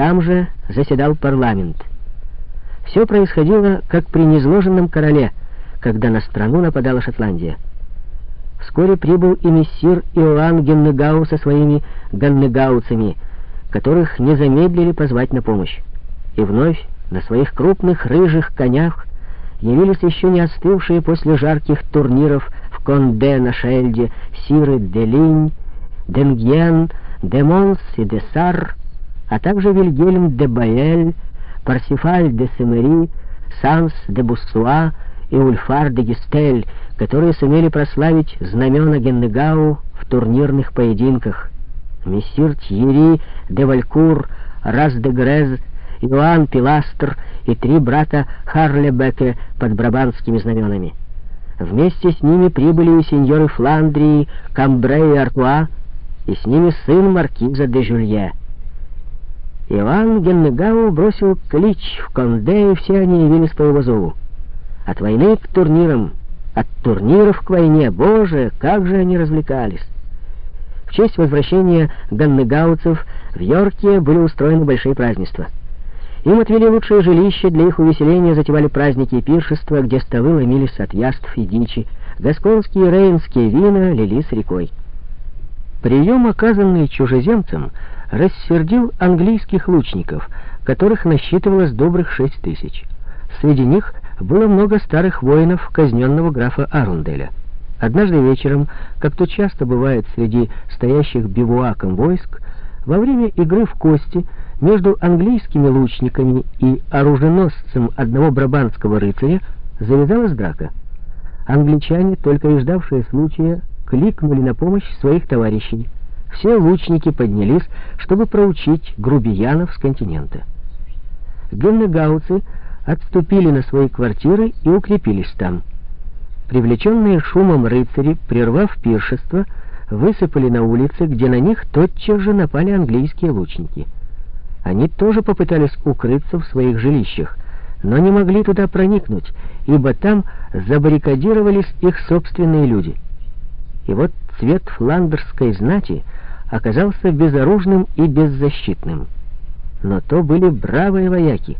Там же заседал парламент. Все происходило, как при незложенном короле, когда на страну нападала Шотландия. Вскоре прибыл и мессир Иоанн Геннегау со своими ганнегауцами, которых не замедлили позвать на помощь. И вновь на своих крупных рыжих конях явились еще не остывшие после жарких турниров в Конде на Шельде Сиры де Линь, Д'Энгьен, де Монс и де Сар, а также Вильгельм де Баэль, Парсифаль де Семери, Санс де Буссуа и Ульфар де Гистель, которые сумели прославить знамена Геннегау в турнирных поединках. Мессир Тьери де Валькур, Раз де Грез, Иоанн Пиластр и три брата Харлебеке под брабанскими знаменами. Вместе с ними прибыли и сеньоры Фландрии, Камбре и Артуа, и с ними сын маркиза де Жюлье. Иван Геннегау бросил клич в Конде, и все они явились по его зову. От войны к турнирам, от турниров к войне, боже, как же они развлекались! В честь возвращения ганнегауцев в Йорке были устроены большие празднества. Им отвели лучшее жилище, для их увеселения затевали праздники и пиршества, где столы ломились от яств и дичи, гасконские и рейнские вина лились рекой. Прием, оказанный чужеземцам, рассердил английских лучников, которых насчитывалось добрых шесть тысяч. Среди них было много старых воинов казненного графа Арунделя. Однажды вечером, как то часто бывает среди стоящих бивуаком войск, во время игры в кости между английскими лучниками и оруженосцем одного брабанского рыцаря завязалась драка. Англичане, только и ждавшие случая, кликнули на помощь своих товарищей. Все лучники поднялись, чтобы проучить грубиянов с континента. Геннегауцы отступили на свои квартиры и укрепились там. Привлеченные шумом рыцари, прервав пиршество, высыпали на улицы, где на них тотчас же напали английские лучники. Они тоже попытались укрыться в своих жилищах, но не могли туда проникнуть, ибо там забаррикадировались их собственные люди. И вот цвет фландерской знати оказался безоружным и беззащитным. Но то были бравые вояки.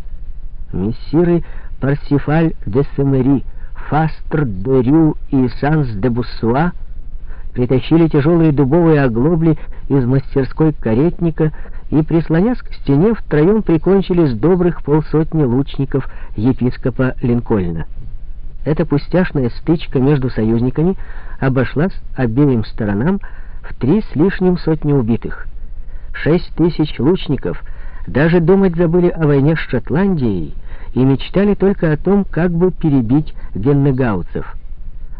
Мессиры Парсифаль де Семери, Фастр де Рю и Санс де Буссуа притащили тяжелые дубовые оглобли из мастерской каретника и, прислонясь к стене, втроем прикончили с добрых полсотни лучников епископа Линкольна. Эта пустяшная стычка между союзниками обошлась обеим сторонам в три с лишним сотни убитых. Шесть тысяч лучников даже думать забыли о войне с Шотландией и мечтали только о том, как бы перебить геннегауцев.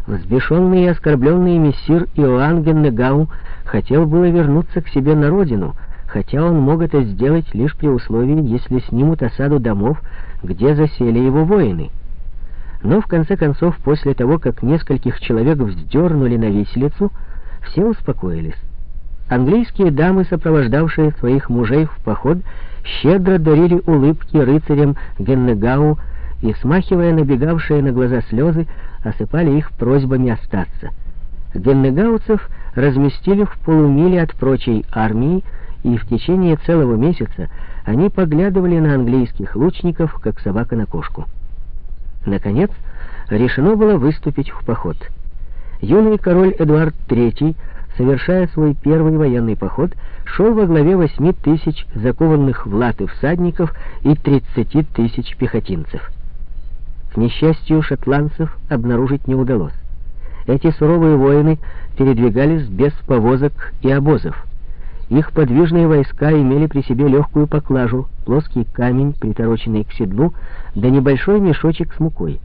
Взбешенный и оскорбленный мессир Иоанн Геннегау хотел было вернуться к себе на родину, хотя он мог это сделать лишь при условии, если снимут осаду домов, где засели его воины. Но в конце концов, после того, как нескольких человек вздернули на виселицу, все успокоились. Английские дамы, сопровождавшие своих мужей в поход, щедро дарили улыбки рыцарям Геннегау и, смахивая набегавшие на глаза слезы, осыпали их просьбами остаться. Геннегауцев разместили в полумиле от прочей армии, и в течение целого месяца они поглядывали на английских лучников, как собака на кошку. Наконец, решено было выступить в поход. Юный король Эдуард III, совершая свой первый военный поход, шел во главе восьми тысяч закованных в латы всадников и тридцати тысяч пехотинцев. К несчастью, шотландцев обнаружить не удалось. Эти суровые воины передвигались без повозок и обозов. Их подвижные войска имели при себе легкую поклажу, плоский камень, притороченный к седлу, да небольшой мешочек с мукой.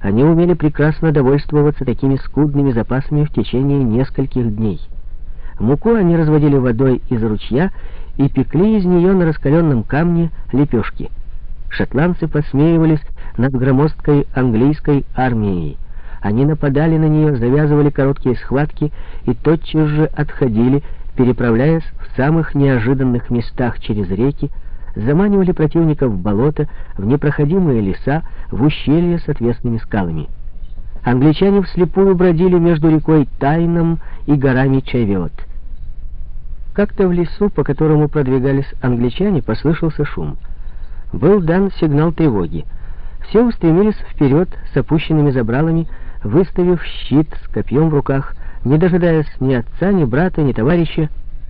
Они умели прекрасно довольствоваться такими скудными запасами в течение нескольких дней. Муку они разводили водой из ручья и пекли из нее на раскаленном камне лепешки. Шотландцы посмеивались над громоздкой английской армией. Они нападали на нее, завязывали короткие схватки и тотчас же отходили, переправляясь в самых неожиданных местах через реки, заманивали противников в болото, в непроходимые леса, в ущелья с отвесными скалами. Англичане вслепую бродили между рекой Тайном и горами Чайвет. Как-то в лесу, по которому продвигались англичане, послышался шум. Был дан сигнал тревоги. Все устремились вперед с опущенными забралами, выставив щит с копьем в руках, не дожидаясь ни отца, ни брата, ни товарища,